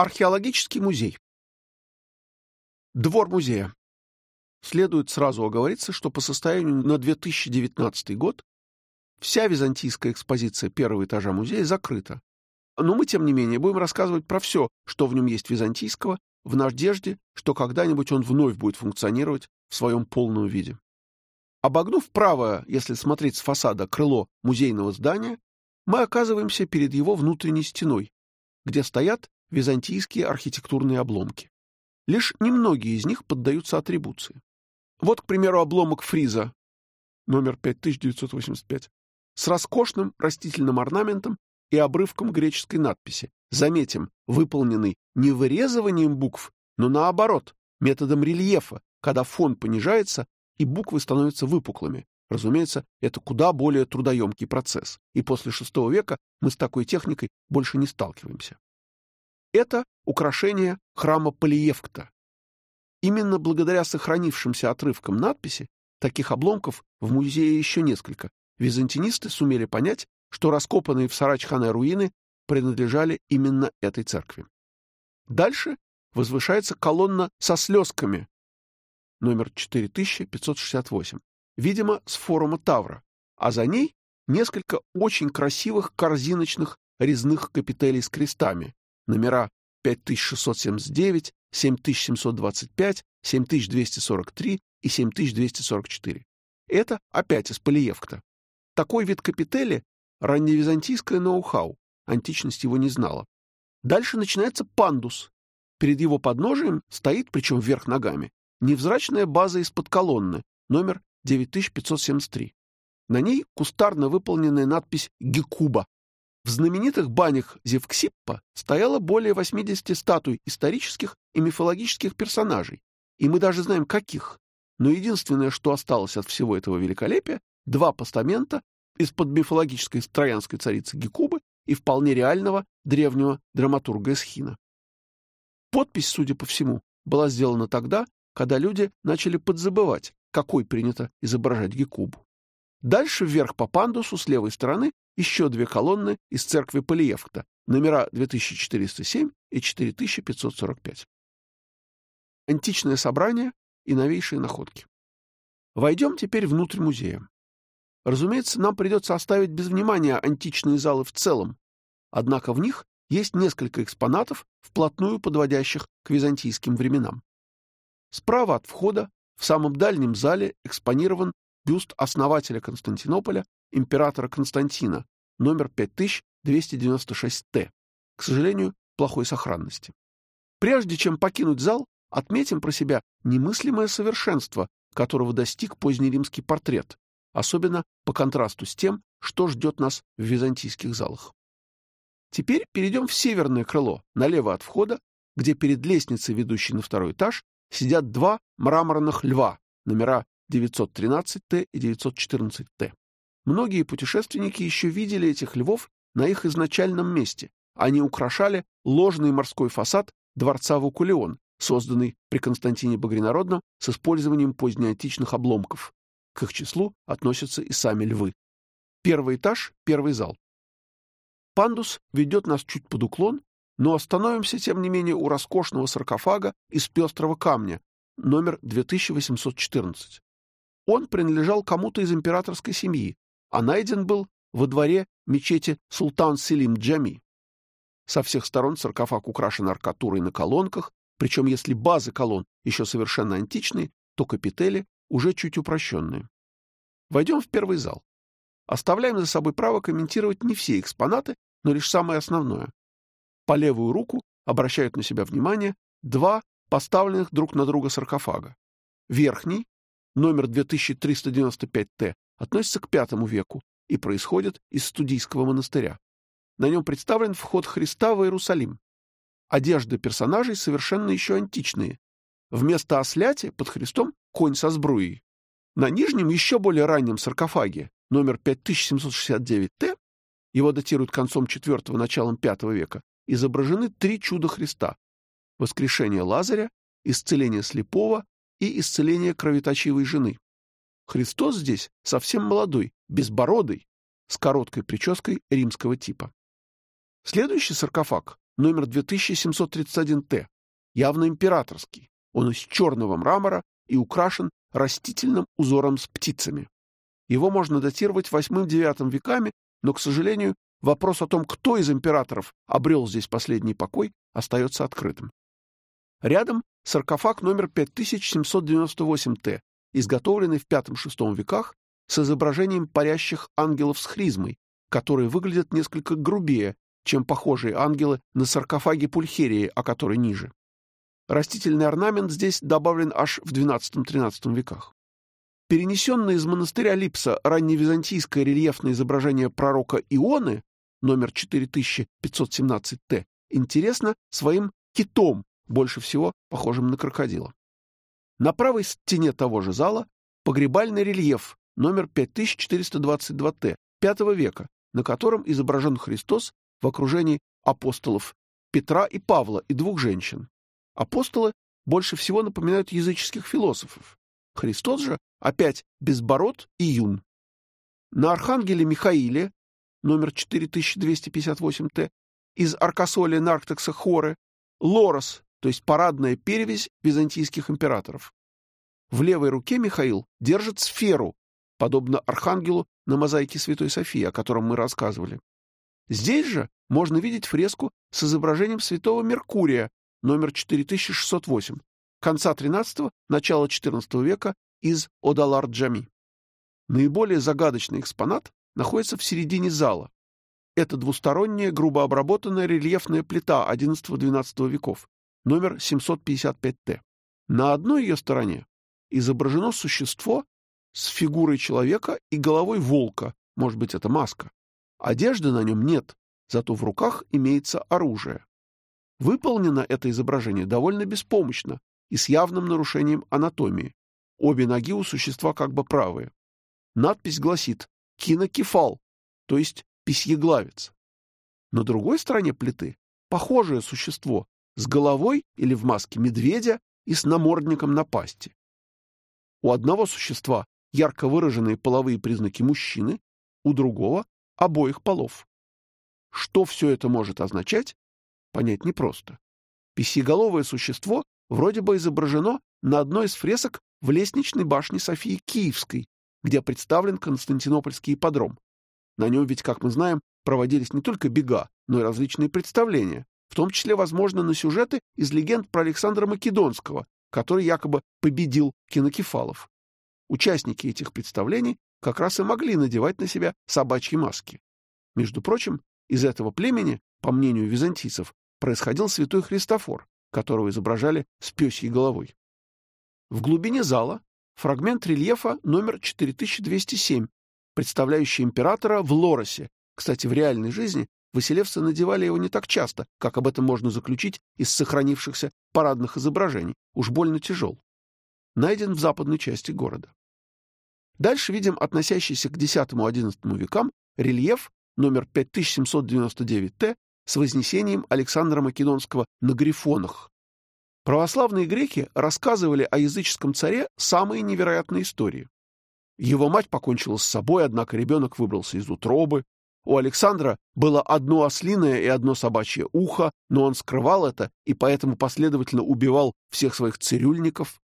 Археологический музей. Двор музея. Следует сразу оговориться, что по состоянию на 2019 год вся византийская экспозиция первого этажа музея закрыта. Но мы, тем не менее, будем рассказывать про все, что в нем есть византийского, в надежде, что когда-нибудь он вновь будет функционировать в своем полном виде. Обогнув правое, если смотреть с фасада, крыло музейного здания, мы оказываемся перед его внутренней стеной, где стоят византийские архитектурные обломки. Лишь немногие из них поддаются атрибуции. Вот, к примеру, обломок фриза, номер 5985, с роскошным растительным орнаментом и обрывком греческой надписи. Заметим, выполненный не вырезыванием букв, но наоборот, методом рельефа, когда фон понижается и буквы становятся выпуклыми. Разумеется, это куда более трудоемкий процесс, и после VI века мы с такой техникой больше не сталкиваемся. Это украшение храма Полиевкта. Именно благодаря сохранившимся отрывкам надписи, таких обломков в музее еще несколько, византинисты сумели понять, что раскопанные в Сарачхане руины принадлежали именно этой церкви. Дальше возвышается колонна со слезками, номер 4568, видимо, с форума Тавра, а за ней несколько очень красивых корзиночных резных капителей с крестами, номера 5679, 7725, 7243 и 7244. Это опять из Полиевкта. Такой вид капители — ранневизантийское ноу-хау, античность его не знала. Дальше начинается пандус. Перед его подножием стоит, причем вверх ногами, невзрачная база из-под колонны, номер 9573. На ней кустарно выполненная надпись «Гекуба», в знаменитых банях Зевксиппа стояло более 80 статуй исторических и мифологических персонажей, и мы даже знаем, каких. Но единственное, что осталось от всего этого великолепия, два постамента из-под мифологической троянской царицы Гекубы и вполне реального древнего драматурга Эсхина. Подпись, судя по всему, была сделана тогда, когда люди начали подзабывать, какой принято изображать Гекубу. Дальше вверх по пандусу с левой стороны еще две колонны из церкви Полиевкта, номера 2407 и 4545. Античное собрание и новейшие находки. Войдем теперь внутрь музея. Разумеется, нам придется оставить без внимания античные залы в целом, однако в них есть несколько экспонатов, вплотную подводящих к византийским временам. Справа от входа, в самом дальнем зале, экспонирован бюст основателя Константинополя, императора Константина, номер 5296-Т, к сожалению, плохой сохранности. Прежде чем покинуть зал, отметим про себя немыслимое совершенство, которого достиг поздний римский портрет, особенно по контрасту с тем, что ждет нас в византийских залах. Теперь перейдем в северное крыло, налево от входа, где перед лестницей, ведущей на второй этаж, сидят два мраморных льва, номера 913Т и 914Т. Многие путешественники еще видели этих львов на их изначальном месте. Они украшали ложный морской фасад дворца Вукулеон, созданный при Константине Багринародном с использованием позднеантичных обломков. К их числу относятся и сами львы. Первый этаж — первый зал. Пандус ведет нас чуть под уклон, но остановимся, тем не менее, у роскошного саркофага из пестрого камня, номер 2814. Он принадлежал кому-то из императорской семьи, а найден был во дворе мечети Султан Селим Джами. Со всех сторон саркофаг украшен аркатурой на колонках, причем если базы колонн еще совершенно античные, то капители уже чуть упрощенные. Войдем в первый зал. Оставляем за собой право комментировать не все экспонаты, но лишь самое основное. По левую руку обращают на себя внимание два поставленных друг на друга саркофага. Верхний, номер 2395Т, относится к V веку и происходит из студийского монастыря. На нем представлен вход Христа в Иерусалим. Одежды персонажей совершенно еще античные. Вместо осляти под Христом конь со сбруей. На нижнем еще более раннем саркофаге, номер 5769Т, его датируют концом IV – началом V века, изображены три чуда Христа – воскрешение Лазаря, исцеление слепого и исцеление кровоточивой жены. Христос здесь совсем молодой, безбородый, с короткой прической римского типа. Следующий саркофаг, номер 2731Т, явно императорский. Он из черного мрамора и украшен растительным узором с птицами. Его можно датировать VIII-IX веками, но, к сожалению, вопрос о том, кто из императоров обрел здесь последний покой, остается открытым. Рядом саркофаг номер 5798Т, изготовленный в V-VI веках с изображением парящих ангелов с хризмой, которые выглядят несколько грубее, чем похожие ангелы на саркофаге Пульхерии, о которой ниже. Растительный орнамент здесь добавлен аж в XII-XIII веках. Перенесенное из монастыря Липса ранневизантийское рельефное изображение пророка Ионы, номер 4517Т, интересно своим китом, больше всего похожим на крокодила. На правой стене того же зала погребальный рельеф номер 5422Т V века, на котором изображен Христос в окружении апостолов Петра и Павла и двух женщин. Апостолы больше всего напоминают языческих философов. Христос же опять безбород и юн. На архангеле Михаиле, номер 4258Т, из Аркасоли Нарктекса Хоры, Лорос, то есть парадная перевязь византийских императоров. В левой руке Михаил держит сферу, подобно архангелу на мозаике Святой Софии, о котором мы рассказывали. Здесь же можно видеть фреску с изображением святого Меркурия, номер 4608, конца XIII – начала XIV века из Одалар-Джами. Наиболее загадочный экспонат находится в середине зала. Это двусторонняя грубо обработанная рельефная плита XI-XII веков, номер 755Т. На одной ее стороне изображено существо с фигурой человека и головой волка, может быть, это маска. Одежды на нем нет, зато в руках имеется оружие. Выполнено это изображение довольно беспомощно и с явным нарушением анатомии. Обе ноги у существа как бы правые. Надпись гласит «кинокефал», то есть письеглавец. На другой стороне плиты похожее существо с головой или в маске медведя и с намордником на пасти. У одного существа ярко выраженные половые признаки мужчины, у другого — обоих полов. Что все это может означать, понять непросто. Письеголовое существо вроде бы изображено на одной из фресок в лестничной башне Софии Киевской, где представлен Константинопольский ипподром. На нем ведь, как мы знаем, проводились не только бега, но и различные представления, в том числе, возможно, на сюжеты из легенд про Александра Македонского, который якобы победил кинокефалов. Участники этих представлений как раз и могли надевать на себя собачьи маски. Между прочим, из этого племени, по мнению византийцев, происходил святой Христофор, которого изображали с пёсьей головой. В глубине зала фрагмент рельефа номер 4207, представляющий императора в Лоросе. Кстати, в реальной жизни Василевцы надевали его не так часто, как об этом можно заключить из сохранившихся парадных изображений, уж больно тяжел. Найден в западной части города. Дальше видим относящийся к X-XI векам рельеф номер 5799Т с вознесением Александра Македонского на грифонах. Православные греки рассказывали о языческом царе самые невероятные истории. Его мать покончила с собой, однако ребенок выбрался из утробы. У Александра было одно ослиное и одно собачье ухо, но он скрывал это и поэтому последовательно убивал всех своих цирюльников.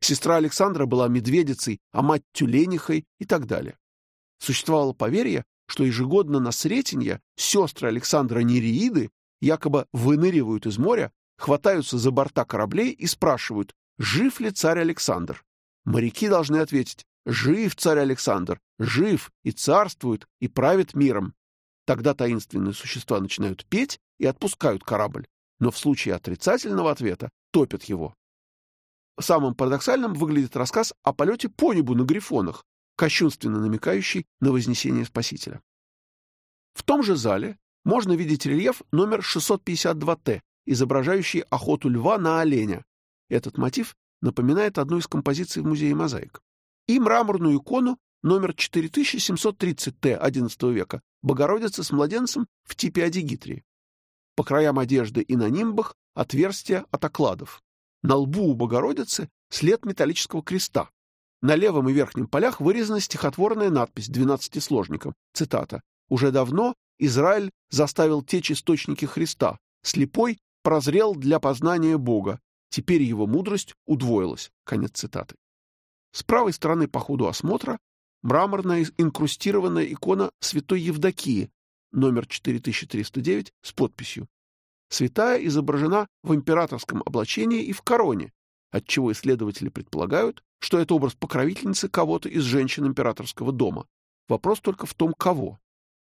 Сестра Александра была медведицей, а мать — тюленихой и так далее. Существовало поверье, что ежегодно на Сретенье сестры Александра Нереиды якобы выныривают из моря, хватаются за борта кораблей и спрашивают, жив ли царь Александр. Моряки должны ответить, жив царь Александр, жив и царствует, и правит миром. Тогда таинственные существа начинают петь и отпускают корабль, но в случае отрицательного ответа топят его. Самым парадоксальным выглядит рассказ о полете по небу на грифонах, кощунственно намекающий на вознесение Спасителя. В том же зале можно видеть рельеф номер 652Т, изображающий охоту льва на оленя. Этот мотив напоминает одну из композиций в музее мозаик. И мраморную икону номер 4730Т XI века Богородица с младенцем в типе адигитрии. По краям одежды и на нимбах отверстия от окладов. На лбу у Богородицы след металлического креста. На левом и верхнем полях вырезана стихотворная надпись двенадцатисложником. Цитата. «Уже давно Израиль заставил течь источники Христа, Слепой прозрел для познания Бога. Теперь его мудрость удвоилась. Конец цитаты. С правой стороны по ходу осмотра мраморная инкрустированная икона святой Евдокии, номер 4309, с подписью. Святая изображена в императорском облачении и в короне, отчего исследователи предполагают, что это образ покровительницы кого-то из женщин императорского дома. Вопрос только в том, кого.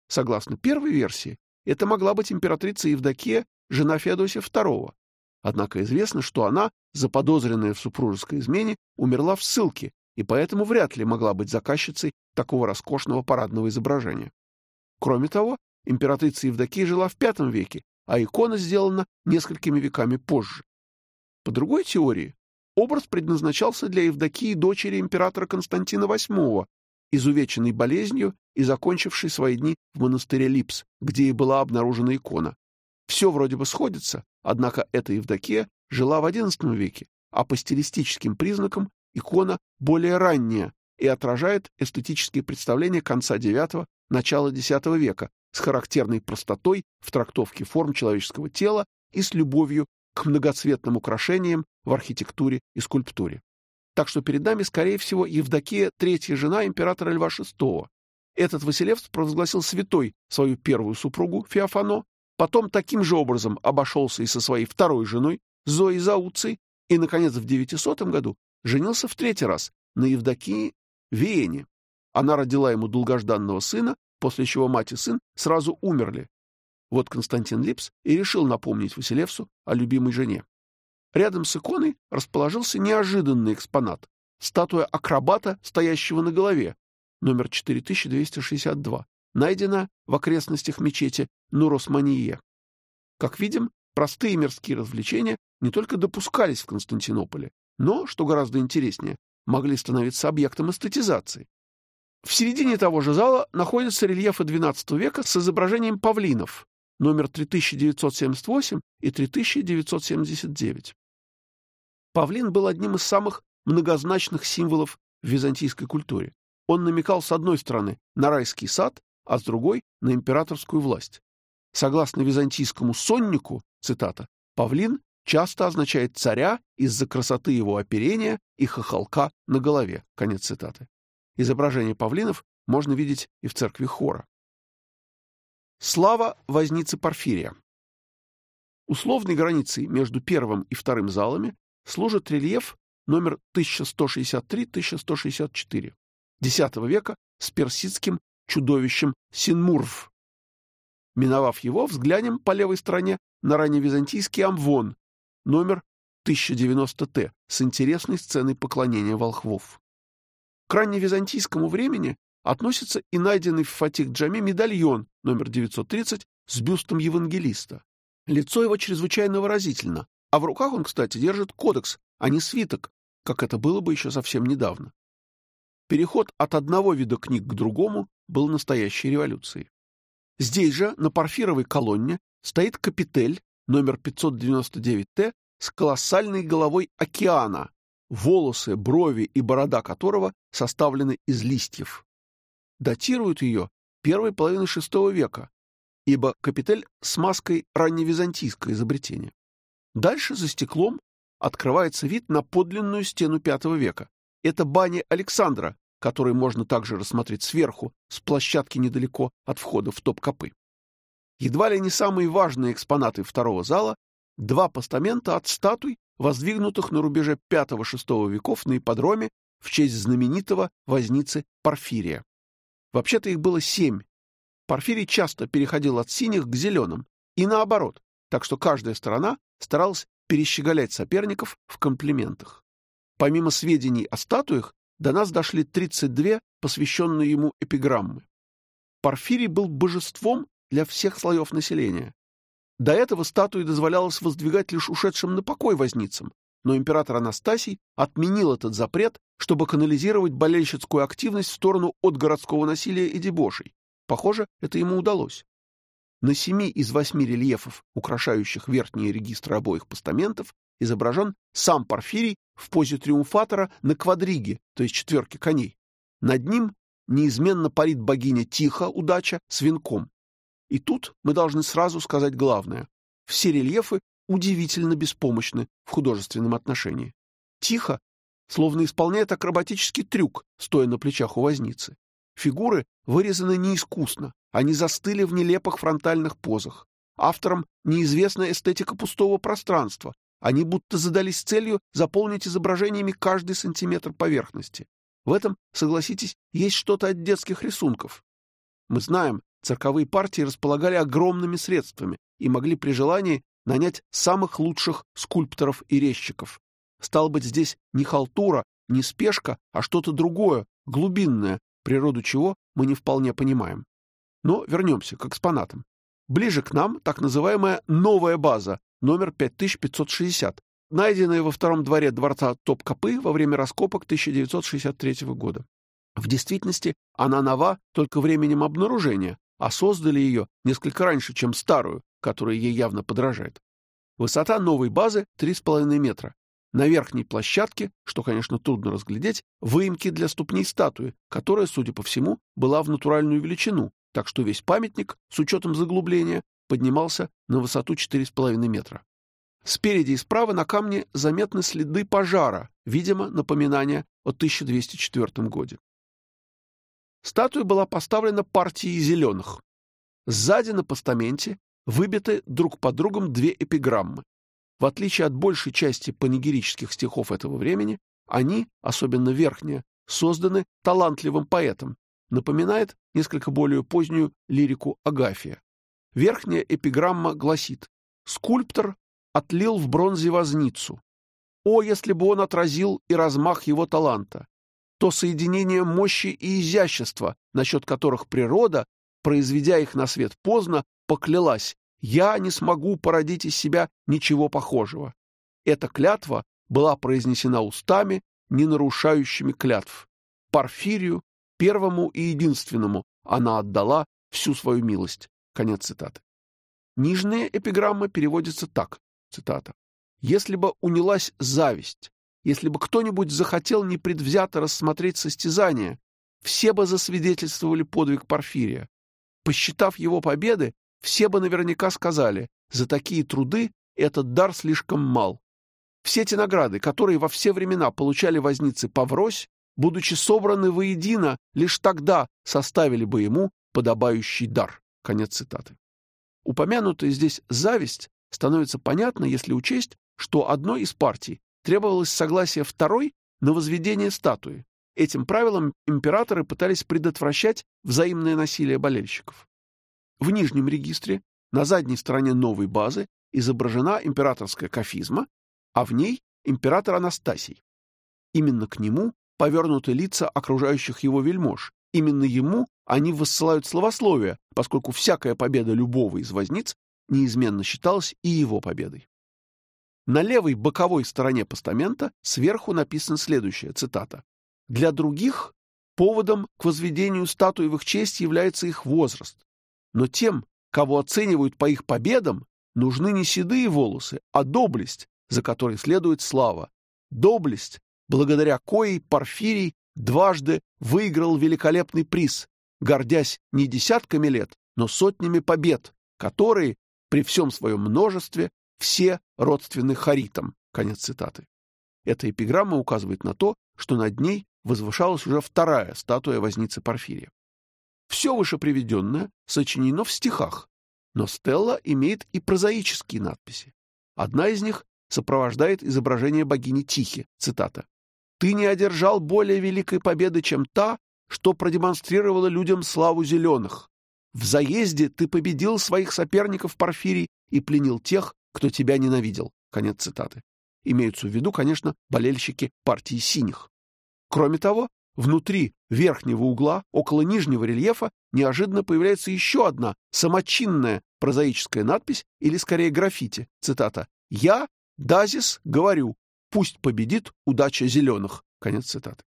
Согласно первой версии, это могла быть императрица Евдокия, жена Феодосия II. Однако известно, что она, заподозренная в супружеской измене, умерла в ссылке и поэтому вряд ли могла быть заказчицей такого роскошного парадного изображения. Кроме того, императрица Евдокия жила в V веке, а икона сделана несколькими веками позже. По другой теории, образ предназначался для Евдокии дочери императора Константина VIII, изувеченной болезнью и закончившей свои дни в монастыре Липс, где и была обнаружена икона. Все вроде бы сходится, однако эта Евдокия жила в XI веке, а по стилистическим признакам икона более ранняя и отражает эстетические представления конца IX – начала X века с характерной простотой в трактовке форм человеческого тела и с любовью к многоцветным украшениям в архитектуре и скульптуре. Так что перед нами, скорее всего, Евдокия, третья жена императора Льва VI. Этот Василевс провозгласил святой свою первую супругу Феофано, потом таким же образом обошелся и со своей второй женой Зоей Зауцей, и, наконец, в 900 году женился в третий раз на Евдокии Веене. Она родила ему долгожданного сына, после чего мать и сын сразу умерли. Вот Константин Липс и решил напомнить Василевсу о любимой жене. Рядом с иконой расположился неожиданный экспонат — статуя акробата, стоящего на голове, номер 4262, найдена в окрестностях мечети Нуросмание. Как видим, простые мирские развлечения не только допускались в Константинополе, но, что гораздо интереснее, могли становиться объектом эстетизации. В середине того же зала находятся рельефы XII века с изображением павлинов, номер 3978 и 3979. Павлин был одним из самых многозначных символов в византийской культуре. Он намекал с одной стороны на райский сад, а с другой — на императорскую власть. Согласно византийскому соннику, цитата, «павлин часто означает царя из-за красоты его оперения и хохолка на голове». Конец цитаты. Изображение павлинов можно видеть и в церкви хора. Слава возницы Порфирия. Условной границей между первым и вторым залами служит рельеф номер 1163-1164 X века с персидским чудовищем Синмурв. Миновав его, взглянем по левой стороне на ранневизантийский амвон, номер 1090Т, с интересной сценой поклонения волхвов. К ранневизантийскому времени относится и найденный в Фатих-Джаме медальон номер 930 с бюстом евангелиста. Лицо его чрезвычайно выразительно, а в руках он, кстати, держит кодекс, а не свиток, как это было бы еще совсем недавно. Переход от одного вида книг к другому был настоящей революцией. Здесь же, на парфировой колонне, стоит капитель номер 599Т с колоссальной головой океана, волосы, брови и борода которого составлены из листьев. Датируют ее первой половины VI века, ибо капитель с маской ранневизантийское изобретение. Дальше за стеклом открывается вид на подлинную стену V века. Это баня Александра, который можно также рассмотреть сверху, с площадки недалеко от входа в топ-копы. Едва ли не самые важные экспонаты второго зала — два постамента от статуй, воздвигнутых на рубеже V-VI веков на ипподроме в честь знаменитого возницы Порфирия. Вообще-то их было семь. Порфирий часто переходил от синих к зеленым, и наоборот, так что каждая сторона старалась перещеголять соперников в комплиментах. Помимо сведений о статуях, до нас дошли 32 посвященные ему эпиграммы. Порфирий был божеством для всех слоев населения. До этого статуи дозволялось воздвигать лишь ушедшим на покой возницам, но император Анастасий отменил этот запрет, чтобы канализировать болельщицкую активность в сторону от городского насилия и дебошей. Похоже, это ему удалось. На семи из восьми рельефов, украшающих верхние регистры обоих постаментов, изображен сам Порфирий в позе триумфатора на квадриге, то есть четверке коней. Над ним неизменно парит богиня Тихо, удача, с венком. И тут мы должны сразу сказать главное. Все рельефы удивительно беспомощны в художественном отношении. Тихо, словно исполняет акробатический трюк, стоя на плечах у возницы. Фигуры вырезаны неискусно, они застыли в нелепых фронтальных позах. Авторам неизвестна эстетика пустого пространства, они будто задались целью заполнить изображениями каждый сантиметр поверхности. В этом, согласитесь, есть что-то от детских рисунков. Мы знаем, цирковые партии располагали огромными средствами и могли при желании нанять самых лучших скульпторов и резчиков. Стал быть, здесь не халтура, не спешка, а что-то другое, глубинное, природу чего мы не вполне понимаем. Но вернемся к экспонатам. Ближе к нам так называемая новая база, номер 5560, найденная во втором дворе дворца Топкапы во время раскопок 1963 года. В действительности она нова только временем обнаружения, а создали ее несколько раньше, чем старую, которая ей явно подражает. Высота новой базы 3,5 метра. На верхней площадке, что, конечно, трудно разглядеть, выемки для ступней статуи, которая, судя по всему, была в натуральную величину, так что весь памятник, с учетом заглубления, поднимался на высоту 4,5 метра. Спереди и справа на камне заметны следы пожара, видимо, напоминание о 1204 годе. Статуя была поставлена партией зеленых. Сзади на постаменте выбиты друг под другом две эпиграммы. В отличие от большей части панигерических стихов этого времени, они, особенно верхняя, созданы талантливым поэтом, напоминает несколько более позднюю лирику Агафия. Верхняя эпиграмма гласит «Скульптор отлил в бронзе возницу. О, если бы он отразил и размах его таланта! То соединение мощи и изящества, насчет которых природа, произведя их на свет поздно, поклялась «Я не смогу породить из себя ничего похожего». Эта клятва была произнесена устами, не нарушающими клятв. Порфирию, первому и единственному, она отдала всю свою милость. Конец цитаты. Нижняя эпиграмма переводится так, цитата. «Если бы унялась зависть, если бы кто-нибудь захотел непредвзято рассмотреть состязание, все бы засвидетельствовали подвиг Порфирия. Посчитав его победы, все бы наверняка сказали, за такие труды этот дар слишком мал. Все те награды, которые во все времена получали возницы Паврось, будучи собраны воедино, лишь тогда составили бы ему подобающий дар. Конец цитаты. Упомянутая здесь зависть становится понятна, если учесть, что одной из партий требовалось согласие второй на возведение статуи. Этим правилом императоры пытались предотвращать взаимное насилие болельщиков. В нижнем регистре, на задней стороне новой базы, изображена императорская кафизма, а в ней император Анастасий. Именно к нему повернуты лица окружающих его вельмож. Именно ему они высылают словословие, поскольку всякая победа любого из возниц неизменно считалась и его победой. На левой боковой стороне постамента сверху написана следующая цитата. «Для других поводом к возведению статуи в их честь является их возраст. Но тем, кого оценивают по их победам, нужны не седые волосы, а доблесть, за которой следует слава. Доблесть, благодаря коей Порфирий дважды выиграл великолепный приз, гордясь не десятками лет, но сотнями побед, которые, при всем своем множестве, все родственны харитам. Конец цитаты. Эта эпиграмма указывает на то, что над ней возвышалась уже вторая статуя возницы Порфирия. Все вышеприведенное сочинено в стихах, но стелла имеет и прозаические надписи. Одна из них сопровождает изображение богини Тихи, цитата. «Ты не одержал более великой победы, чем та, что продемонстрировала людям славу зеленых. В заезде ты победил своих соперников Порфирий и пленил тех, кто тебя ненавидел». Конец цитаты. Имеются в виду, конечно, болельщики партии синих. Кроме того, Внутри верхнего угла, около нижнего рельефа, неожиданно появляется еще одна самочинная прозаическая надпись, или скорее граффити, цитата «Я, Дазис, говорю, пусть победит удача зеленых». Конец цитаты.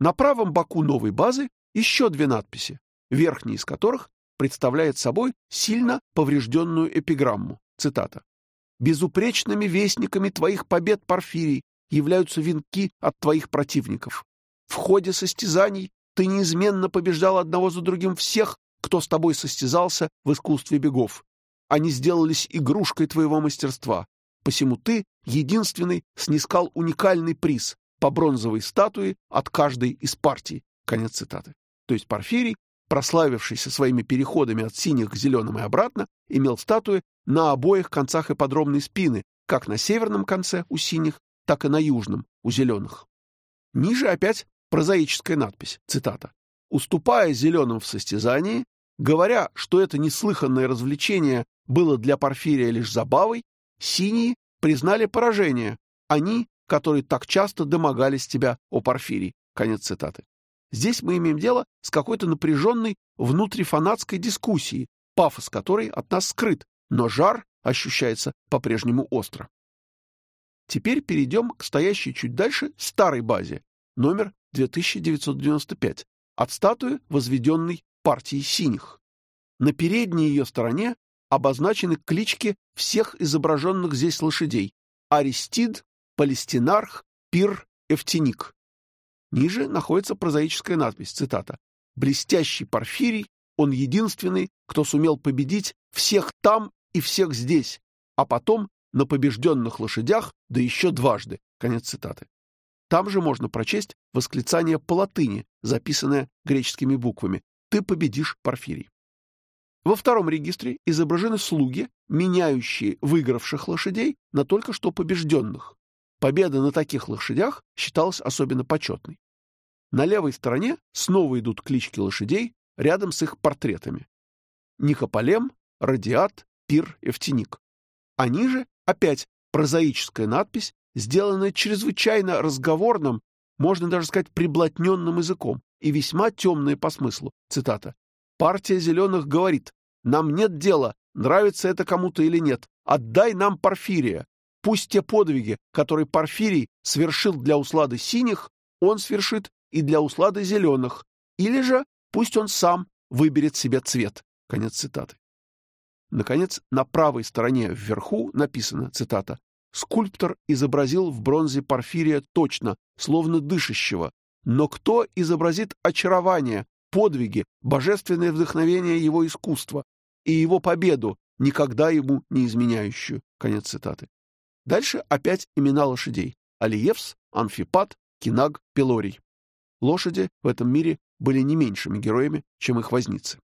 На правом боку новой базы еще две надписи, верхняя из которых представляет собой сильно поврежденную эпиграмму, цитата «Безупречными вестниками твоих побед, Порфирий, являются венки от твоих противников. В ходе состязаний ты неизменно побеждал одного за другим всех, кто с тобой состязался в искусстве бегов. они сделались игрушкой твоего мастерства. Посему ты, единственный, снискал уникальный приз по бронзовой статуе от каждой из партий. Конец цитаты. То есть Порфирий, прославившийся своими переходами от синих к зеленым и обратно, имел статуи на обоих концах ипподромной спины, как на северном конце у синих, так и на южном у зеленых. Ниже опять прозаическая надпись, цитата. «Уступая зеленым в состязании, говоря, что это неслыханное развлечение было для Порфирия лишь забавой, синие признали поражение, они, которые так часто домогались тебя, о Порфирий». Конец цитаты. Здесь мы имеем дело с какой-то напряженной внутрифанатской дискуссией, пафос которой от нас скрыт, но жар ощущается по-прежнему остро. Теперь перейдем к стоящей чуть дальше старой базе, номер 2995, от статуи, возведенной партией синих. На передней ее стороне обозначены клички всех изображенных здесь лошадей – Аристид, Палестинарх, Пир, Эвтиник. Ниже находится прозаическая надпись, цитата, «Блестящий Порфирий, он единственный, кто сумел победить всех там и всех здесь, а потом на побежденных лошадях, да еще дважды». Конец цитаты. Там же можно прочесть восклицание по латыни, записанное греческими буквами «Ты победишь, Порфирий». Во втором регистре изображены слуги, меняющие выигравших лошадей на только что побежденных. Победа на таких лошадях считалась особенно почетной. На левой стороне снова идут клички лошадей рядом с их портретами. Никополем, Радиат, Пир, Эвтиник. А ниже опять прозаическая надпись, сделанная чрезвычайно разговорным, можно даже сказать приблотненным языком, и весьма темная по смыслу. Цитата. «Партия зеленых говорит, нам нет дела, нравится это кому-то или нет, отдай нам Порфирия, Пусть те подвиги, которые Порфирий совершил для услады синих, он свершит и для услады зеленых, или же пусть он сам выберет себе цвет. Конец цитаты. Наконец, на правой стороне вверху написано, цитата, «Скульптор изобразил в бронзе Порфирия точно, словно дышащего, но кто изобразит очарование, подвиги, божественное вдохновение его искусства и его победу, никогда ему не изменяющую?» Конец цитаты. Дальше опять имена лошадей. Алиевс, Анфипат, Кинаг, Пелорий. Лошади в этом мире были не меньшими героями, чем их возницы.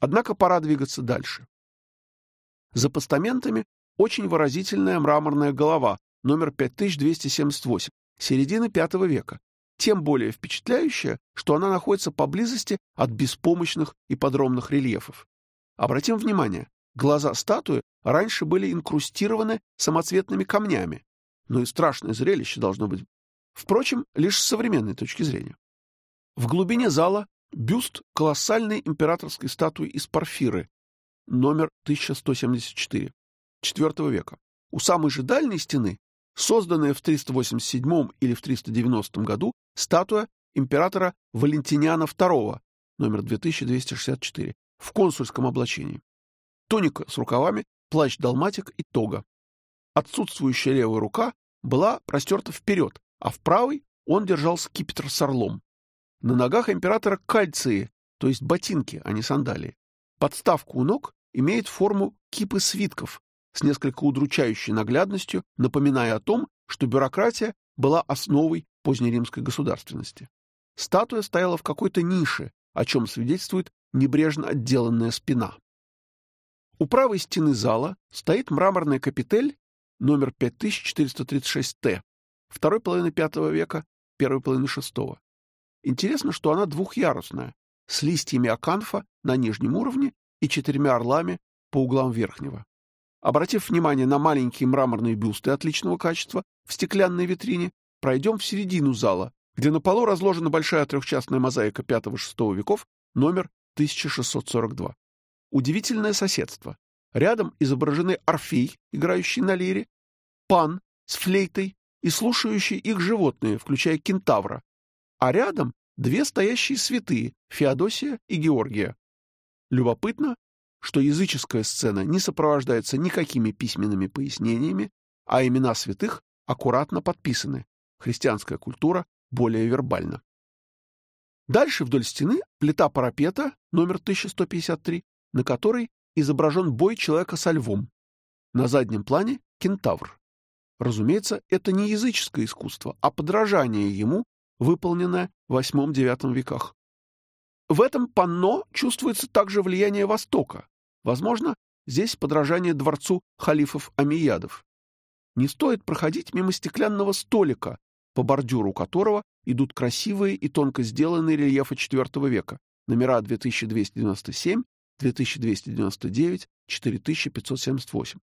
Однако пора двигаться дальше. За постаментами очень выразительная мраморная голова, номер 5278, середины V века, тем более впечатляющая, что она находится поблизости от беспомощных и подробных рельефов. Обратим внимание, Глаза статуи раньше были инкрустированы самоцветными камнями, но и страшное зрелище должно быть. Впрочем, лишь с современной точки зрения. В глубине зала бюст колоссальной императорской статуи из порфиры, номер 1174, IV века. У самой же дальней стены, созданная в 387 или в 390 году, статуя императора Валентиниана II, номер 2264, в консульском облачении тоника с рукавами, плащ-далматик и тога. Отсутствующая левая рука была простерта вперед, а в правой он держал скипетр с орлом. На ногах императора кальции, то есть ботинки, а не сандалии. Подставка у ног имеет форму кипы свитков с несколько удручающей наглядностью, напоминая о том, что бюрократия была основой позднеримской государственности. Статуя стояла в какой-то нише, о чем свидетельствует небрежно отделанная спина. У правой стены зала стоит мраморная капитель номер 5436Т, второй половины V века, первой половины VI. Интересно, что она двухъярусная, с листьями аканфа на нижнем уровне и четырьмя орлами по углам верхнего. Обратив внимание на маленькие мраморные бюсты отличного качества в стеклянной витрине, пройдем в середину зала, где на полу разложена большая трехчастная мозаика V-VI веков, номер 1642. Удивительное соседство. Рядом изображены Орфей, играющий на лире, Пан с флейтой и слушающие их животные, включая кентавра. А рядом две стоящие святые — Феодосия и Георгия. Любопытно, что языческая сцена не сопровождается никакими письменными пояснениями, а имена святых аккуратно подписаны. Христианская культура более вербальна. Дальше вдоль стены плита парапета, номер 1153, на которой изображен бой человека со львом. На заднем плане — кентавр. Разумеется, это не языческое искусство, а подражание ему, выполненное в VIII-IX веках. В этом панно чувствуется также влияние Востока. Возможно, здесь подражание дворцу халифов-амиядов. Не стоит проходить мимо стеклянного столика, по бордюру которого идут красивые и тонко сделанные рельефы IV века, номера 2297, 2299, 4578.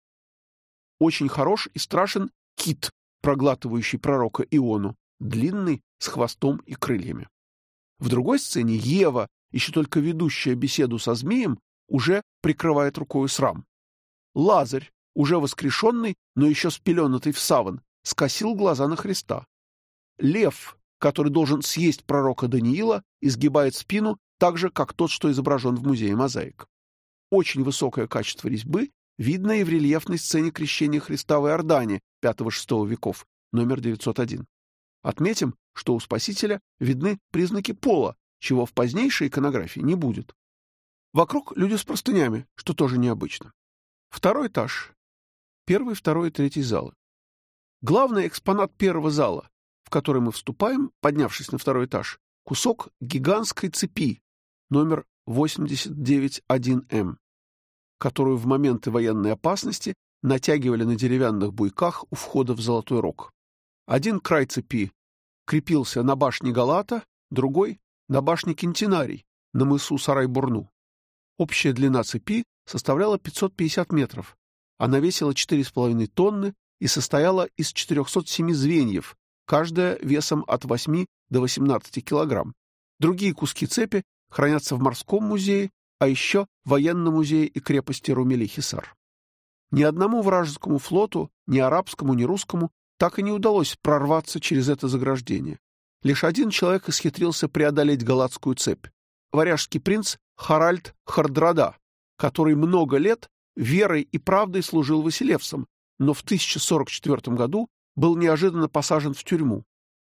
Очень хорош и страшен кит, проглатывающий пророка Иону, длинный, с хвостом и крыльями. В другой сцене Ева, еще только ведущая беседу со змеем, уже прикрывает рукой срам. Лазарь, уже воскрешенный, но еще спеленатый в саван, скосил глаза на Христа. Лев, который должен съесть пророка Даниила, изгибает спину так же, как тот, что изображен в музее мозаик. Очень высокое качество резьбы видно и в рельефной сцене крещения Христа в Иордане V-VI веков, номер 901. Отметим, что у Спасителя видны признаки пола, чего в позднейшей иконографии не будет. Вокруг люди с простынями, что тоже необычно. Второй этаж. Первый, второй и третий залы. Главный экспонат первого зала, в который мы вступаем, поднявшись на второй этаж, кусок гигантской цепи, номер 891М, которую в моменты военной опасности натягивали на деревянных буйках у входа в Золотой Рог. Один край цепи крепился на башне Галата, другой — на башне Кентинарий, на мысу Сарай-Бурну. Общая длина цепи составляла 550 метров. Она весила 4,5 тонны и состояла из 407 звеньев, каждая весом от 8 до 18 килограмм. Другие куски цепи хранятся в морском музее, а еще в военном музее и крепости Румели-Хисар. Ни одному вражескому флоту, ни арабскому, ни русскому, так и не удалось прорваться через это заграждение. Лишь один человек исхитрился преодолеть Галатскую цепь варяжский принц Харальд Хардрада, который много лет верой и правдой служил Василевсом, но в 1044 году был неожиданно посажен в тюрьму.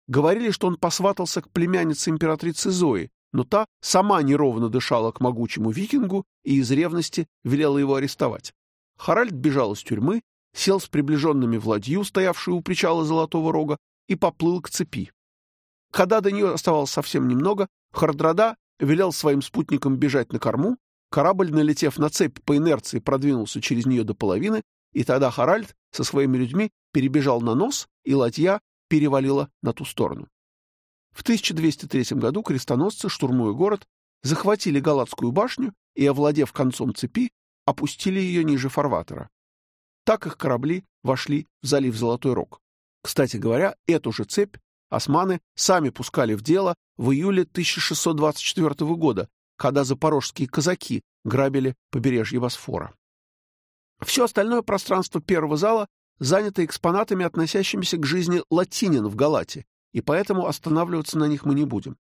Говорили, что он посватался к племяннице императрицы Зои, но та сама неровно дышала к могучему викингу и из ревности велела его арестовать. Харальд бежал из тюрьмы, сел с приближенными в ладью, стоявшую у причала Золотого Рога, и поплыл к цепи. Когда до нее оставалось совсем немного, Хардрада велел своим спутникам бежать на корму, корабль, налетев на цепь по инерции, продвинулся через нее до половины, и тогда Харальд со своими людьми перебежал на нос, и ладья перевалила на ту сторону. В 1203 году крестоносцы, штурмуя город, захватили Галатскую башню и, овладев концом цепи, опустили ее ниже фарватера. Так их корабли вошли в залив Золотой Рог. Кстати говоря, эту же цепь османы сами пускали в дело в июле 1624 года, когда запорожские казаки грабили побережье Босфора. Все остальное пространство первого зала занято экспонатами, относящимися к жизни латинин в Галате, и поэтому останавливаться на них мы не будем.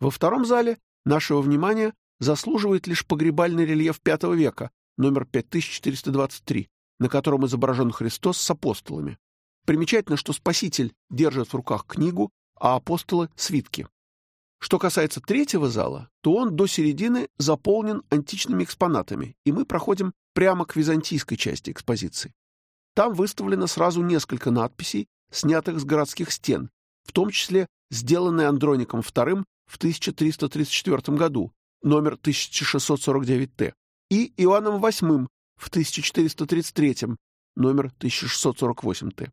Во втором зале нашего внимания заслуживает лишь погребальный рельеф V века, номер 5423, на котором изображен Христос с апостолами. Примечательно, что Спаситель держит в руках книгу, а апостолы — свитки. Что касается третьего зала, то он до середины заполнен античными экспонатами, и мы проходим прямо к византийской части экспозиции. Там выставлено сразу несколько надписей, снятых с городских стен, в том числе сделанные Андроником II в 1334 году, номер 1649Т, и Иоанном VIII в 1433, номер 1648Т.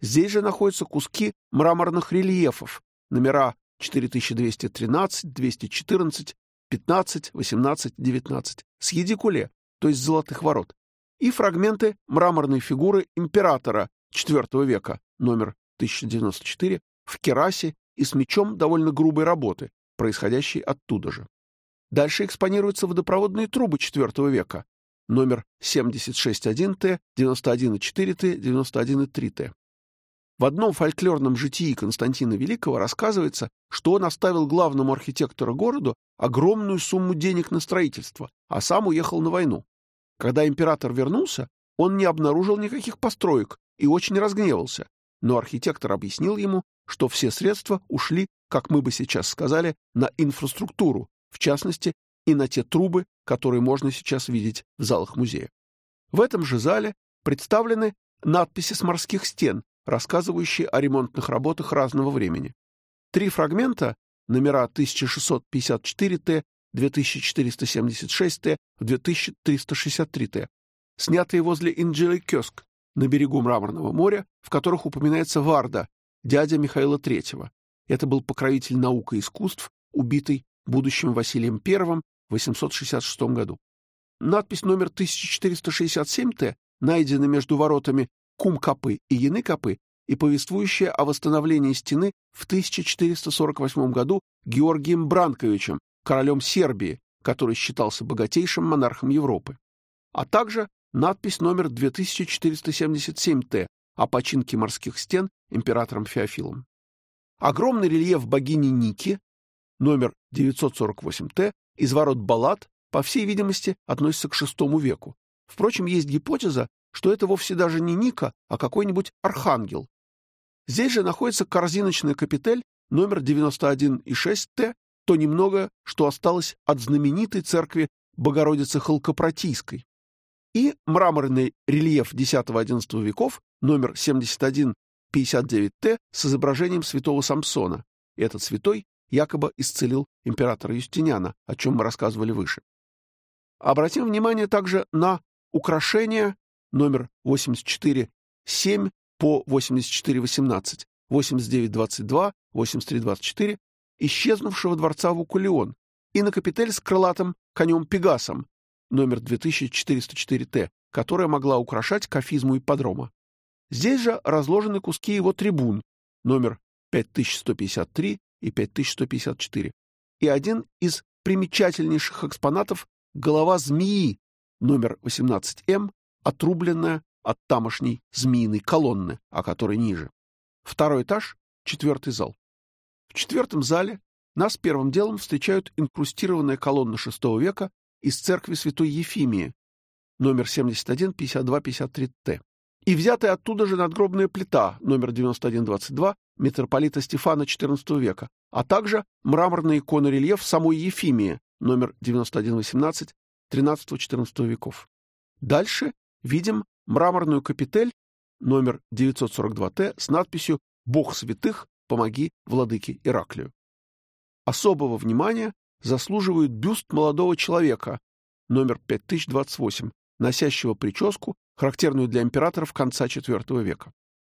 Здесь же находятся куски мраморных рельефов, номера 4213, 214, 15, 18, 19, с едикуле, то есть золотых ворот, и фрагменты мраморной фигуры императора IV века, номер 1094, в керасе и с мечом довольно грубой работы, происходящей оттуда же. Дальше экспонируются водопроводные трубы IV века, номер 76.1Т, 91.4Т, 91.3Т. В одном фольклорном житии Константина Великого рассказывается, что он оставил главному архитектору города огромную сумму денег на строительство, а сам уехал на войну. Когда император вернулся, он не обнаружил никаких построек и очень разгневался, но архитектор объяснил ему, что все средства ушли, как мы бы сейчас сказали, на инфраструктуру, в частности, и на те трубы, которые можно сейчас видеть в залах музея. В этом же зале представлены надписи с морских стен, рассказывающие о ремонтных работах разного времени. Три фрагмента, номера 1654Т, 2476Т, 2363Т, снятые возле Инджелы Кёск на берегу Мраморного моря, в которых упоминается Варда, дядя Михаила III. Это был покровитель наук и искусств, убитый будущим Василием I 866 году. Надпись номер 1467Т найдена между воротами Кум-Капы и Яны-Капы и повествующая о восстановлении стены в 1448 году Георгием Бранковичем, королем Сербии, который считался богатейшим монархом Европы, а также надпись номер 2477Т о починке морских стен императором Феофилом. Огромный рельеф богини Ники, номер 948Т, из ворот Балат, по всей видимости, относится к VI веку. Впрочем, есть гипотеза, что это вовсе даже не Ника, а какой-нибудь архангел. Здесь же находится корзиночный капитель номер 91,6Т, то немного, что осталось от знаменитой церкви Богородицы Халкопротийской и мраморный рельеф X-XI веков номер 7159Т с изображением святого Самсона. Этот святой якобы исцелил императора Юстиниана, о чем мы рассказывали выше. Обратим внимание также на украшения номер 84-7 по 84-18, 89-22, 83-24 исчезнувшего дворца Вукулеон и на капитель с крылатым конем Пегасом, номер 2404Т, которая могла украшать кафизму ипподрома. Здесь же разложены куски его трибун, номер 5153 и 5154, и один из примечательнейших экспонатов — голова змеи, номер 18М, отрубленная от тамошней змеиной колонны, о которой ниже. Второй этаж, четвертый зал. В четвертом зале нас первым делом встречают инкрустированная колонна VI века из церкви Святой Ефимии, номер 71 52 53Т, и взятая оттуда же надгробная плита, номер 9122, митрополита Стефана XIV века, а также мраморный иконы-рельеф самой Ефимии, номер 9118, 13-14 веков. Дальше видим мраморную капитель, номер 942Т, с надписью «Бог святых, помоги владыке Ираклию». Особого внимания заслуживает бюст молодого человека, номер 5028, носящего прическу, характерную для императоров конца IV века.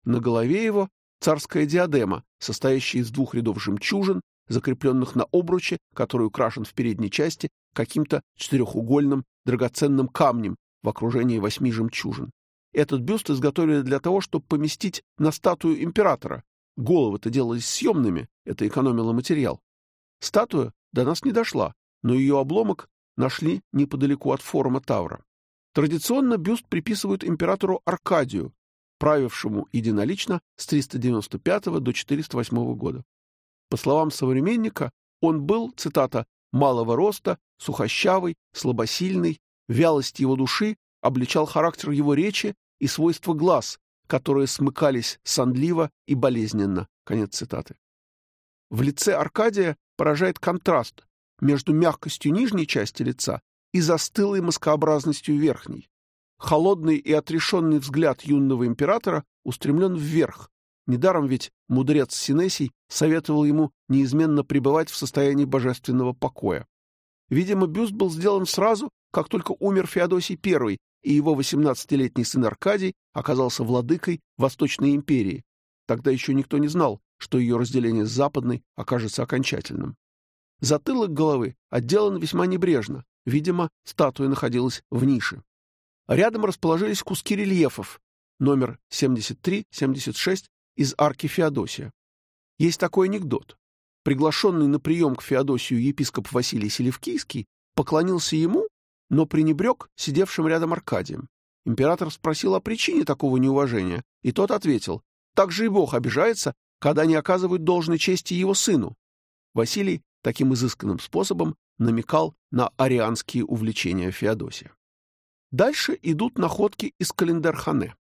На голове его царская диадема, состоящая из двух рядов жемчужин, закрепленных на обруче, который украшен в передней части каким-то четырехугольным драгоценным камнем в окружении восьми жемчужин. Этот бюст изготовили для того, чтобы поместить на статую императора. Головы-то делались съемными, это экономило материал. Статуя до нас не дошла, но ее обломок нашли неподалеку от форума Тавра. Традиционно бюст приписывают императору Аркадию, правившему единолично с 395 до 408 года. По словам современника, он был, цитата, «малого роста, сухощавый, слабосильный, вялость его души обличал характер его речи и свойства глаз, которые смыкались сонливо и болезненно». Конец цитаты. В лице Аркадия поражает контраст между мягкостью нижней части лица и застылой маскообразностью верхней. Холодный и отрешенный взгляд юного императора устремлен вверх. Недаром ведь мудрец Синесий советовал ему неизменно пребывать в состоянии божественного покоя. Видимо, бюст был сделан сразу, как только умер Феодосий I, и его 18-летний сын Аркадий оказался владыкой Восточной империи. Тогда еще никто не знал, что ее разделение с западной окажется окончательным. Затылок головы отделан весьма небрежно, видимо, статуя находилась в нише. Рядом расположились куски рельефов, номер 73-76 из арки Феодосия. Есть такой анекдот. Приглашенный на прием к Феодосию епископ Василий Селевкийский поклонился ему, но пренебрег сидевшим рядом Аркадием. Император спросил о причине такого неуважения, и тот ответил, «Так же и Бог обижается, когда не оказывают должной чести его сыну. Василий таким изысканным способом намекал на арианские увлечения Феодосия. Дальше идут находки из календархане.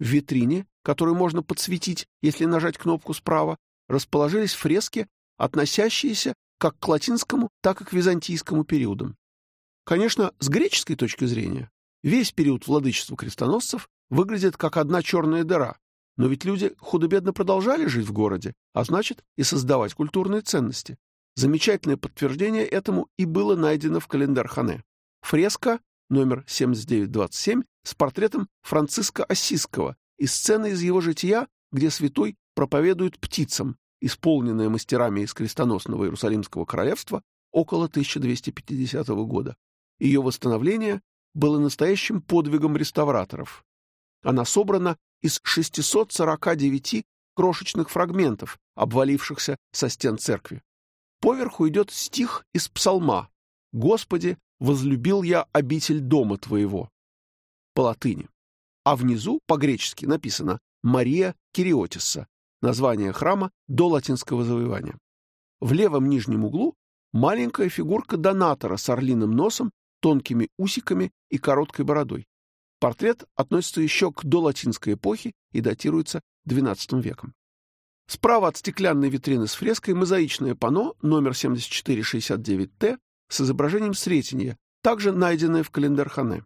В витрине, которую можно подсветить, если нажать кнопку справа, расположились фрески, относящиеся как к латинскому, так и к византийскому периодам. Конечно, с греческой точки зрения, весь период владычества крестоносцев выглядит как одна черная дыра, но ведь люди худо-бедно продолжали жить в городе, а значит и создавать культурные ценности. Замечательное подтверждение этому и было найдено в календарь Хане. Фреска номер 7927 с портретом Франциска Осиского и сцена из его жития, где святой проповедует птицам, исполненная мастерами из крестоносного Иерусалимского королевства около 1250 года. Ее восстановление было настоящим подвигом реставраторов. Она собрана из 649 крошечных фрагментов, обвалившихся со стен церкви. Поверху идет стих из псалма «Господи, возлюбил я обитель дома Твоего» по латыни. А внизу по-гречески написано «Мария Кириотиса», название храма до латинского завоевания. В левом нижнем углу маленькая фигурка донатора с орлиным носом, тонкими усиками и короткой бородой. Портрет относится еще к долатинской эпохе и датируется XII веком. Справа от стеклянной витрины с фреской мозаичное панно номер 7469Т с изображением Сретения, также найденное в календарь Хане.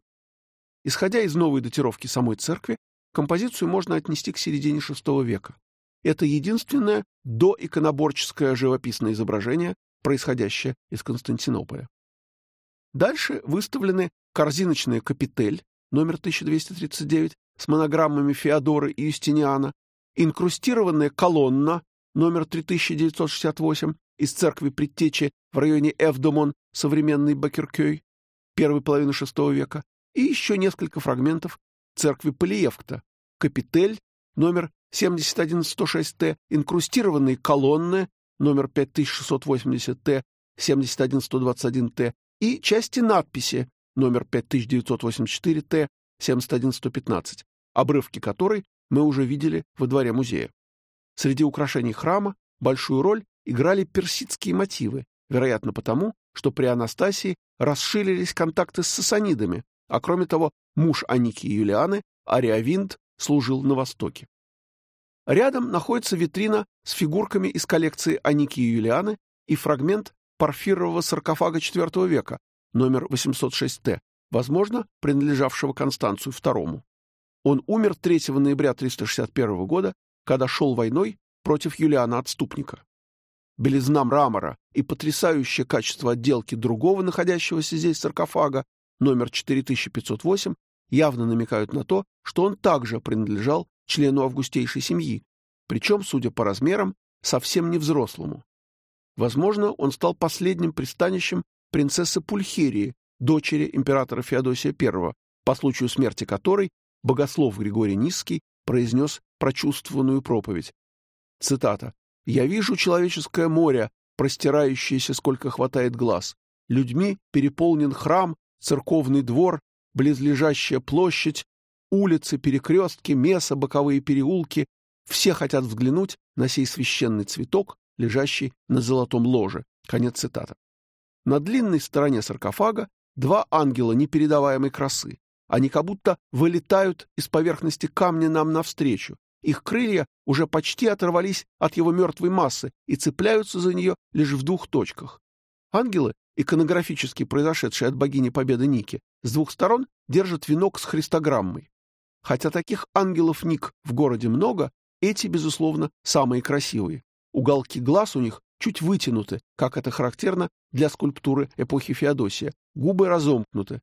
Исходя из новой датировки самой церкви, композицию можно отнести к середине VI века. Это единственное доиконоборческое живописное изображение, происходящее из Константинополя. Дальше выставлены корзиночная капитель номер 1239 с монограммами Феодора и Юстиниана, инкрустированная колонна номер 3968 из церкви Предтечи в районе Эвдомон, современный Бакеркёй, первой половины VI века, и еще несколько фрагментов церкви Полиевкта, капитель номер 71106Т, инкрустированные колонны номер 5680Т, 71121Т и части надписи номер 5984Т, 71115, обрывки которой мы уже видели во дворе музея. Среди украшений храма большую роль играли персидские мотивы, вероятно потому, что при Анастасии расширились контакты с сасанидами, а кроме того, муж Аники и Юлианы, Ариавинт, служил на Востоке. Рядом находится витрина с фигурками из коллекции Аники и Юлианы и фрагмент парфирового саркофага IV века, номер 806Т, возможно, принадлежавшего Констанцию II. Он умер 3 ноября 361 года, когда шел войной против Юлиана Отступника. Белизна мрамора и потрясающее качество отделки другого находящегося здесь саркофага, номер 4508, явно намекают на то, что он также принадлежал члену августейшей семьи, причем, судя по размерам, совсем не взрослому. Возможно, он стал последним пристанищем принцессы Пульхерии, дочери императора Феодосия I, по случаю смерти которой богослов Григорий Низкий произнес прочувствованную проповедь. Цитата. «Я вижу человеческое море, простирающееся, сколько хватает глаз. Людьми переполнен храм, церковный двор, близлежащая площадь, улицы, перекрестки, меса, боковые переулки. Все хотят взглянуть на сей священный цветок, лежащий на золотом ложе». Конец цитаты. На длинной стороне саркофага два ангела непередаваемой красы. Они как будто вылетают из поверхности камня нам навстречу. Их крылья уже почти оторвались от его мертвой массы и цепляются за нее лишь в двух точках. Ангелы, иконографически произошедшие от богини Победы Ники, с двух сторон держат венок с христограммой. Хотя таких ангелов Ник в городе много, эти, безусловно, самые красивые. Уголки глаз у них чуть вытянуты, как это характерно для скульптуры эпохи Феодосия, губы разомкнуты,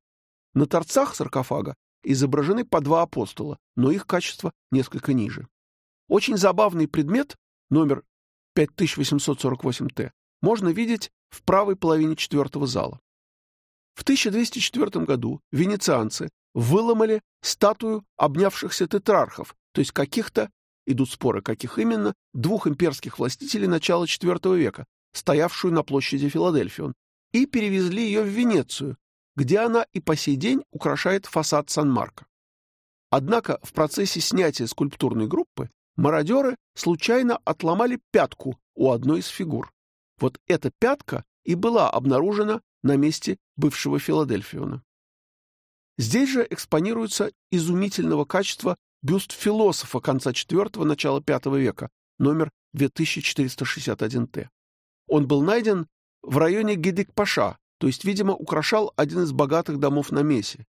на торцах саркофага изображены по два апостола, но их качество несколько ниже. Очень забавный предмет, номер 5848Т, можно видеть в правой половине четвертого зала. В 1204 году венецианцы выломали статую обнявшихся тетрархов, то есть каких-то, идут споры, каких именно, двух имперских властителей начала IV века, стоявшую на площади Филадельфион, и перевезли ее в Венецию, где она и по сей день украшает фасад Сан-Марко. Однако в процессе снятия скульптурной группы мародеры случайно отломали пятку у одной из фигур. Вот эта пятка и была обнаружена на месте бывшего Филадельфиона. Здесь же экспонируется изумительного качества бюст философа конца IV – начала V века, номер 2461Т. Он был найден в районе Гедик-Паша, то есть, видимо, украшал один из богатых домов на Месе.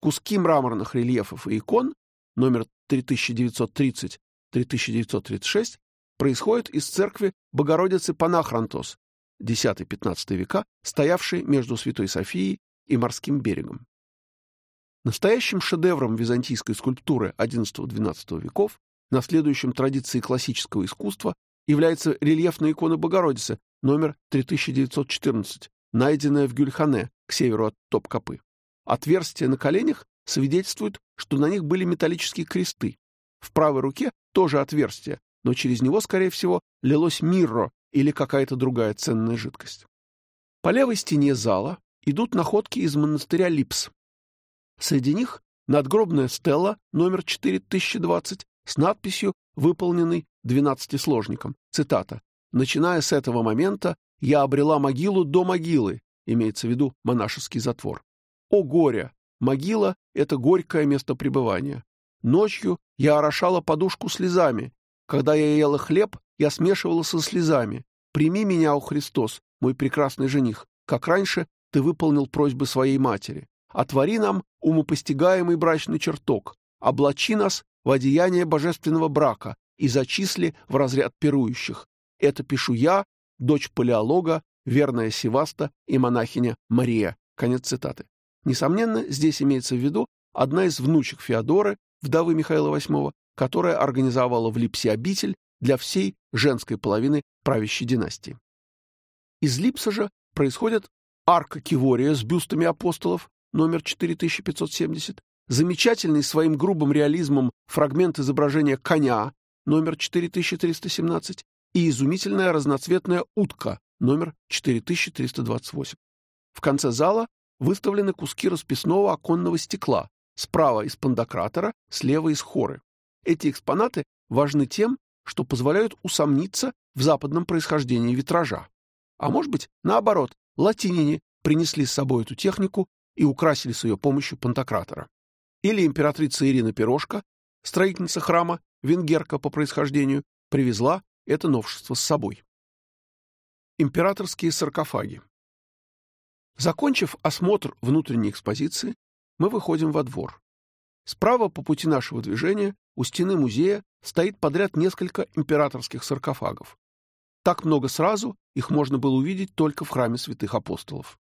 Куски мраморных рельефов и икон, номер 3930-3936, происходят из церкви Богородицы Панахрантос, X-XV века, стоявшей между Святой Софией и морским берегом. Настоящим шедевром византийской скульптуры XI-XII веков, наследующим традиции классического искусства, является рельефная икона Богородицы номер 3914, найденная в Гюльхане, к северу от Топкапы. Отверстия на коленях свидетельствуют, что на них были металлические кресты. В правой руке тоже отверстие, но через него, скорее всего, лилось мирро или какая-то другая ценная жидкость. По левой стене зала идут находки из монастыря Липс. Среди них надгробная стела номер 4020 с надписью, выполненной двенадцатисложником. Цитата. «Начиная с этого момента я обрела могилу до могилы», имеется в виду монашеский затвор. О горе! Могила — это горькое место пребывания. Ночью я орошала подушку слезами. Когда я ела хлеб, я смешивала со слезами. Прими меня, о Христос, мой прекрасный жених, как раньше ты выполнил просьбы своей матери. Отвори нам умопостигаемый брачный чертог, облачи нас в одеяние божественного брака и зачисли в разряд пирующих. Это пишу я, дочь палеолога, верная Севаста и монахиня Мария. Конец цитаты. Несомненно, здесь имеется в виду одна из внучек Феодоры, вдовы Михаила VIII, которая организовала в Липсе обитель для всей женской половины правящей династии. Из Липса же происходит арка Кивория с бюстами апостолов, номер 4570, замечательный своим грубым реализмом фрагмент изображения коня, номер 4317, и изумительная разноцветная утка, номер 4328. В конце зала выставлены куски расписного оконного стекла, справа из пандократора, слева из хоры. Эти экспонаты важны тем, что позволяют усомниться в западном происхождении витража. А может быть, наоборот, латиняне принесли с собой эту технику и украсили с ее помощью пантократора. Или императрица Ирина Пирожка, строительница храма, венгерка по происхождению, привезла это новшество с собой. Императорские саркофаги. Закончив осмотр внутренней экспозиции, мы выходим во двор. Справа по пути нашего движения у стены музея стоит подряд несколько императорских саркофагов. Так много сразу, их можно было увидеть только в храме святых апостолов.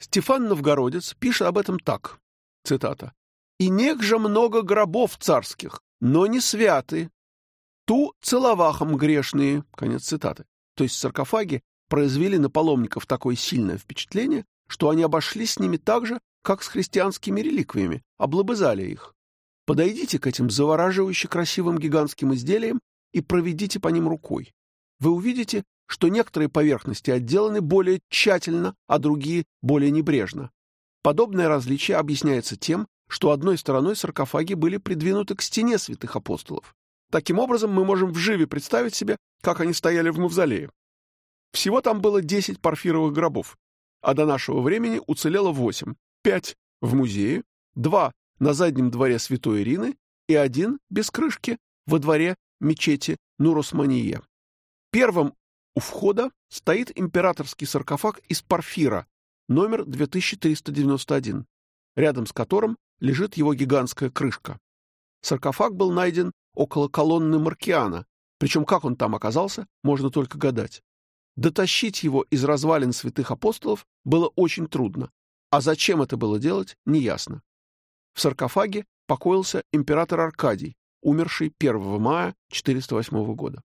Стефан Новгородец пишет об этом так, цитата, «И нех же много гробов царских, но не святы, ту целовахом грешные», конец цитаты. То есть саркофаги произвели на паломников такое сильное впечатление, что они обошлись с ними так же, как с христианскими реликвиями, облобызали их. Подойдите к этим завораживающе красивым гигантским изделиям и проведите по ним рукой. Вы увидите, что некоторые поверхности отделаны более тщательно, а другие более небрежно. Подобное различие объясняется тем, что одной стороной саркофаги были придвинуты к стене святых апостолов. Таким образом, мы можем вживе представить себе, как они стояли в мавзолее. Всего там было 10 парфировых гробов, а до нашего времени уцелело 8. 5 в музее, 2 на заднем дворе Святой Ирины и один без крышки во дворе мечети Нуросмания. Первым у входа стоит императорский саркофаг из парфира, номер 2391, рядом с которым лежит его гигантская крышка. Саркофаг был найден около колонны Маркиана, причем как он там оказался, можно только гадать. Дотащить его из развалин святых апостолов было очень трудно, а зачем это было делать, неясно. В саркофаге покоился император Аркадий, умерший 1 мая 408 года.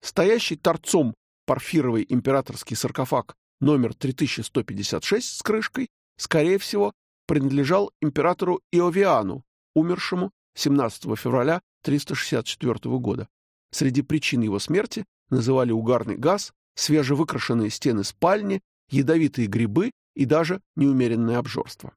Стоящий торцом парфировый императорский саркофаг номер 3156 с крышкой, скорее всего, принадлежал императору Иовиану, умершему 17 февраля 364 года. Среди причин его смерти называли угарный газ, свежевыкрашенные стены спальни, ядовитые грибы и даже неумеренное обжорство.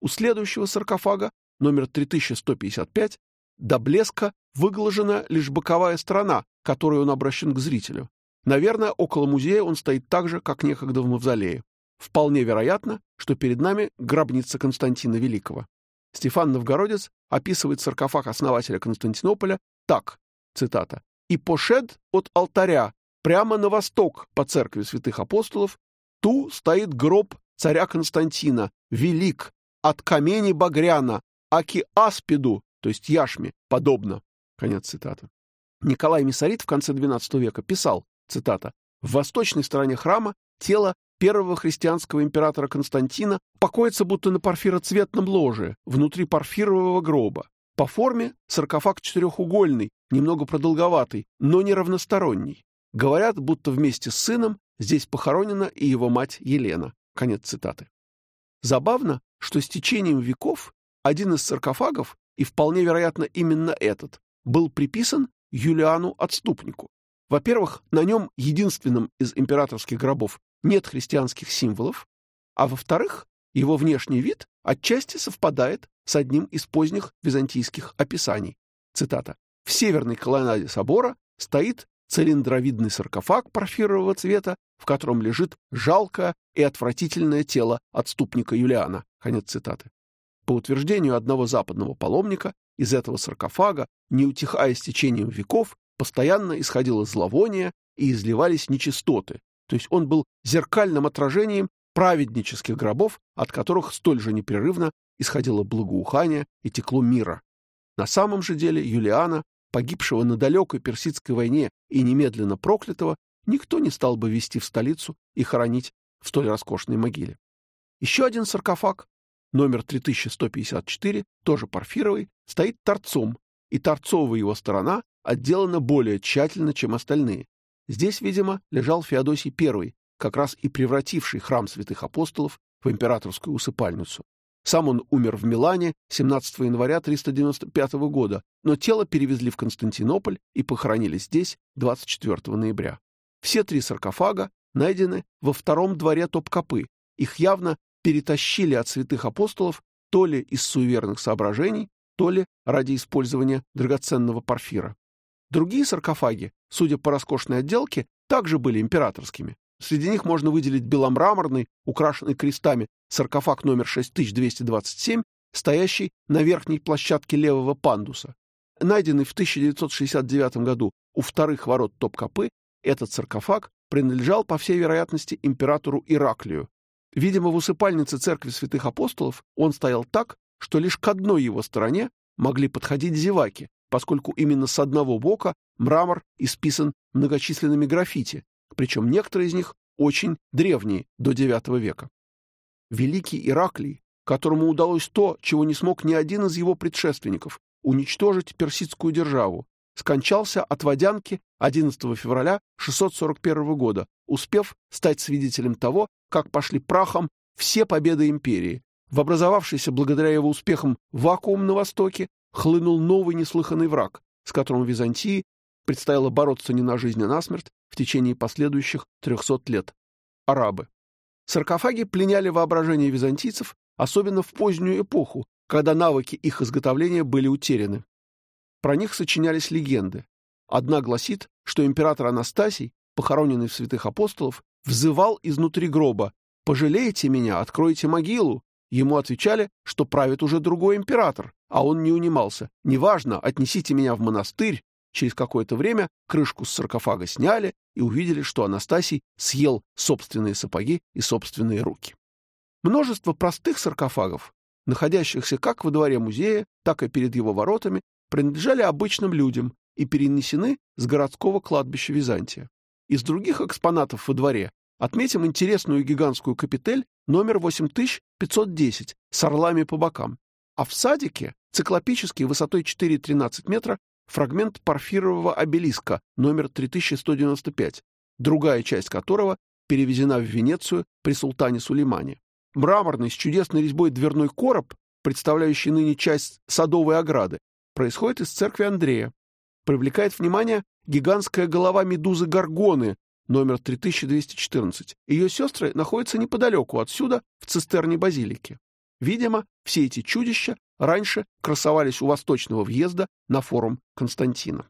У следующего саркофага, номер 3155, до блеска выглажена лишь боковая сторона, которой он обращен к зрителю. Наверное, около музея он стоит так же, как некогда в мавзолее. Вполне вероятно, что перед нами гробница Константина Великого. Стефан Новгородец описывает саркофаг основателя Константинополя так, цитата, «И пошед от алтаря прямо на восток по церкви святых апостолов Ту стоит гроб царя Константина, велик, от камени багряна, аки аспиду, то есть яшме, подобно. Конец цитаты. Николай Мисарит в конце XII века писал, цитата, «В восточной стороне храма тело первого христианского императора Константина покоится будто на порфироцветном ложе, внутри порфирового гроба. По форме саркофаг четырехугольный, немного продолговатый, но не равносторонний. Говорят, будто вместе с сыном здесь похоронена и его мать Елена. Конец цитаты. Забавно, что с течением веков один из саркофагов, и вполне вероятно именно этот, был приписан Юлиану Отступнику. Во-первых, на нем, единственном из императорских гробов, нет христианских символов, а во-вторых, его внешний вид отчасти совпадает с одним из поздних византийских описаний. Цитата. «В северной колоннаде собора стоит цилиндровидный саркофаг порфирового цвета, в котором лежит жалкое и отвратительное тело отступника Юлиана». Конец цитаты. По утверждению одного западного паломника, из этого саркофага, не утихая с течением веков, постоянно исходило зловоние и изливались нечистоты, то есть он был зеркальным отражением праведнических гробов, от которых столь же непрерывно исходило благоухание и текло мира. На самом же деле Юлиана, погибшего на далекой персидской войне и немедленно проклятого, никто не стал бы вести в столицу и хоронить в столь роскошной могиле. Еще один саркофаг, номер 3154, тоже порфировый, стоит торцом, и торцовая его сторона отделана более тщательно, чем остальные. Здесь, видимо, лежал Феодосий I, как раз и превративший храм святых апостолов в императорскую усыпальницу. Сам он умер в Милане 17 января 395 года, но тело перевезли в Константинополь и похоронили здесь 24 ноября. Все три саркофага найдены во втором дворе Топкапы. Их явно перетащили от святых апостолов то ли из суеверных соображений, то ли ради использования драгоценного порфира. Другие саркофаги, судя по роскошной отделке, также были императорскими. Среди них можно выделить беломраморный, украшенный крестами, саркофаг номер 6227, стоящий на верхней площадке левого пандуса. Найденный в 1969 году у вторых ворот Топкапы, этот саркофаг принадлежал, по всей вероятности, императору Ираклию. Видимо, в усыпальнице церкви святых апостолов он стоял так, что лишь к одной его стороне могли подходить зеваки, поскольку именно с одного бока мрамор исписан многочисленными граффити, причем некоторые из них очень древние, до IX века. Великий Ираклий, которому удалось то, чего не смог ни один из его предшественников, уничтожить персидскую державу, скончался от водянки 11 февраля 641 года, успев стать свидетелем того, как пошли прахом все победы империи, в образовавшийся благодаря его успехам вакуум на Востоке хлынул новый неслыханный враг, с которым Византии предстояло бороться не на жизнь, а на смерть в течение последующих 300 лет – арабы. Саркофаги пленяли воображение византийцев, особенно в позднюю эпоху, когда навыки их изготовления были утеряны. Про них сочинялись легенды. Одна гласит, что император Анастасий, похороненный в святых апостолов, взывал изнутри гроба «Пожалейте меня, откройте могилу, Ему отвечали, что правит уже другой император, а он не унимался. «Неважно, отнесите меня в монастырь». Через какое-то время крышку с саркофага сняли и увидели, что Анастасий съел собственные сапоги и собственные руки. Множество простых саркофагов, находящихся как во дворе музея, так и перед его воротами, принадлежали обычным людям и перенесены с городского кладбища Византия. Из других экспонатов во дворе отметим интересную гигантскую капитель номер 8510 с орлами по бокам, а в садике циклопический высотой 4,13 метра фрагмент порфирового обелиска номер 3195, другая часть которого перевезена в Венецию при султане Сулеймане. Мраморный с чудесной резьбой дверной короб, представляющий ныне часть садовой ограды, происходит из церкви Андрея. Привлекает внимание гигантская голова медузы Гаргоны номер 3214. Ее сестры находятся неподалеку отсюда, в цистерне базилики. Видимо, все эти чудища раньше красовались у восточного въезда на форум Константина.